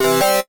you